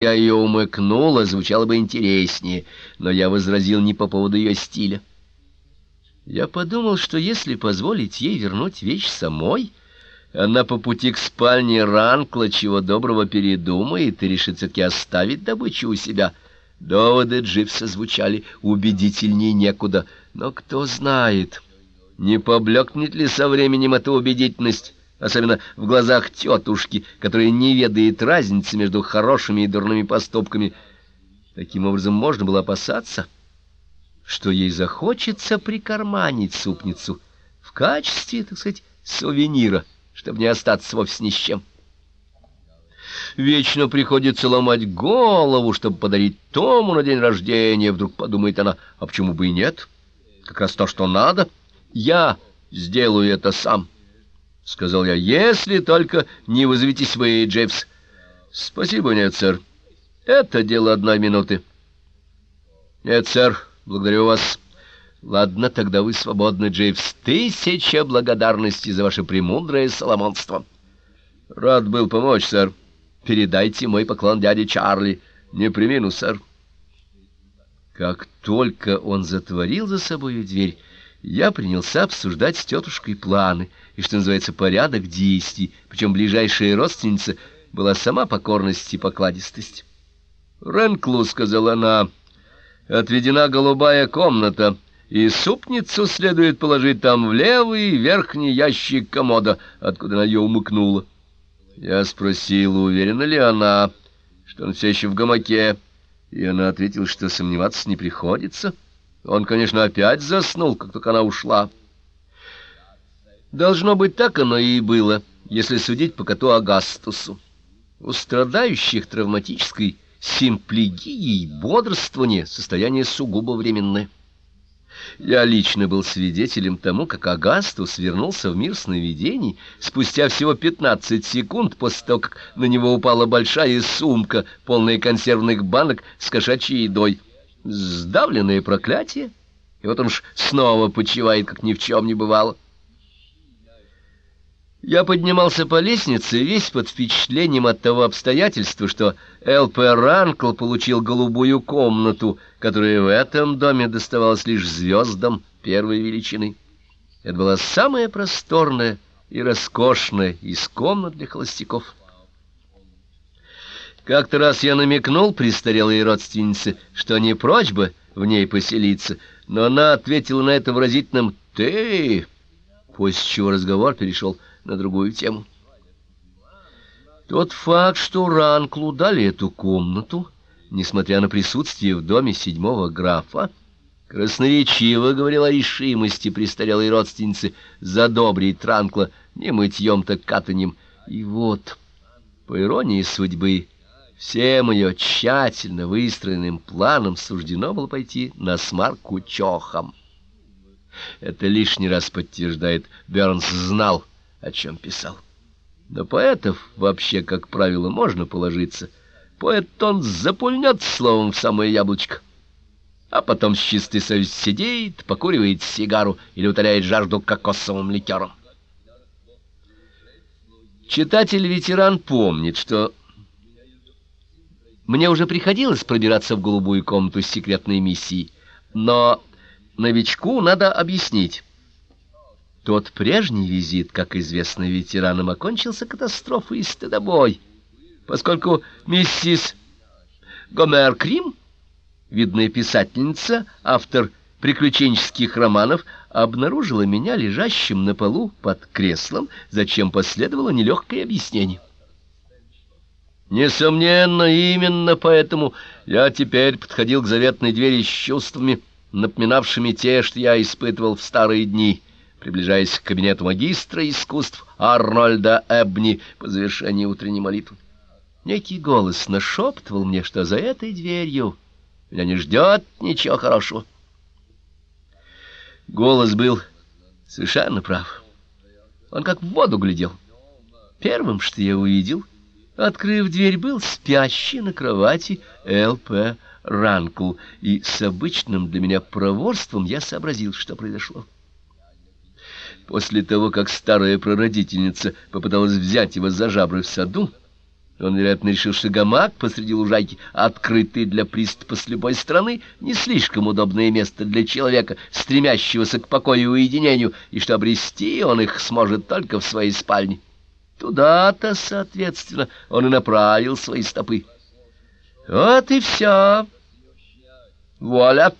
я ее умыкнула, звучало бы интереснее, но я возразил не по поводу ее стиля. Я подумал, что если позволить ей вернуть вещь самой, она по пути к спальне Ранкла чего доброго передумает и решит все-таки оставить добычу у себя. Доводы Дживса звучали убедительнее некуда, но кто знает, не поблекнет ли со временем эта убедительность особенно в глазах тетушки, которая не ведает разницы между хорошими и дурными поступками. Таким образом, можно было опасаться, что ей захочется прикарманить супницу в качестве, так сказать, сувенира, чтобы не остаться вовсе ни с чем. Вечно приходится ломать голову, чтобы подарить Тому на день рождения, вдруг подумает она, а почему бы и нет? Как раз то, что надо. Я сделаю это сам. — сказал я, — если только не вызовитесь вы, Джейвс. — Спасибо, нет, сэр. Это дело одной минуты. — Нет, сэр, благодарю вас. — Ладно, тогда вы свободны, Джейвс. Тысяча благодарностей за ваше премудрое соломонство. — Рад был помочь, сэр. Передайте мой поклон дяде Чарли. Не примину, сэр. Как только он затворил за собой дверь, я принялся обсуждать с тетушкой планы и, что называется, порядок действий, причем ближайшая родственница была сама покорность и покладистость. «Ренклу», — сказала она, — «отведена голубая комната, и супницу следует положить там в левый верхний ящик комода, откуда она ее умыкнула». Я спросил, уверена ли она, что он все еще в гамаке, и она ответила, что сомневаться не приходится. — он, конечно, опять заснул, как только она ушла. Должно быть, так оно и было, если судить по коту Агастусу. У страдающих травматической симплигией бодрствование — состояние сугубо временное. Я лично был свидетелем тому, как Агастус вернулся в мир сновидений спустя всего 15 секунд после того, как на него упала большая сумка, полная консервных банок с кошачьей едой сдавленное проклятие, и вот он уж снова почивает, как ни в чем не бывало. Я поднимался по лестнице весь под впечатлением от того обстоятельства, что Л.П. Ранкл получил голубую комнату, которая в этом доме доставалась лишь звездам первой величины. Это была самая просторная и роскошная из комнат для холостяков. Как-то раз я намекнул престарелой родственнице, что не прочь бы в ней поселиться, но она ответила на это выразительным «ты», после чего разговор перешел на другую тему. Тот факт, что Ранклу дали эту комнату, несмотря на присутствие в доме седьмого графа, красноречиво говорил о решимости престарелой родственницы задобрить Ранкла не мытьем, так катаньем. И вот, по иронии судьбы, Всем ее тщательно выстроенным планом суждено было пойти на смарку чохом. Это лишний раз подтверждает, Бернс знал, о чем писал. На поэтов вообще, как правило, можно положиться. Поэт он запульнет словом в самое яблочко, а потом с чистой совестью сидит, покуривает сигару или утоляет жажду кокосовым ликером. Читатель-ветеран помнит, что мне уже приходилось пробираться в голубую комнату с секретной миссией, но новичку надо объяснить. Тот прежний визит, как известно ветеранам, окончился катастрофой и стыдобой, поскольку миссис Гомер Крим, видная писательница, автор приключенческих романов, обнаружила меня лежащим на полу под креслом, зачем последовало нелегкое объяснение. Несомненно, именно поэтому я теперь подходил к заветной двери с чувствами, напоминавшими те, что я испытывал в старые дни, приближаясь к кабинету магистра искусств Арнольда Эбни по завершении утренней молитвы. Некий голос нашептывал мне, что за этой дверью меня не ждет ничего хорошего. Голос был совершенно прав. Он как в воду глядел. Первым, что я увидел — Открыв дверь, был спящий на кровати Л.П. Ранкл, и с обычным для меня проворством я сообразил, что произошло. После того, как старая прародительница попыталась взять его за жабры в саду, он, вероятно, решил, что гамак посреди лужайки, открытый для приступа с любой стороны, не слишком удобное место для человека, стремящегося к покою и уединению, и что обрести он их сможет только в своей спальне. Туда-то, соответственно, он и направил свои стопы. Вот и все. Вуаля!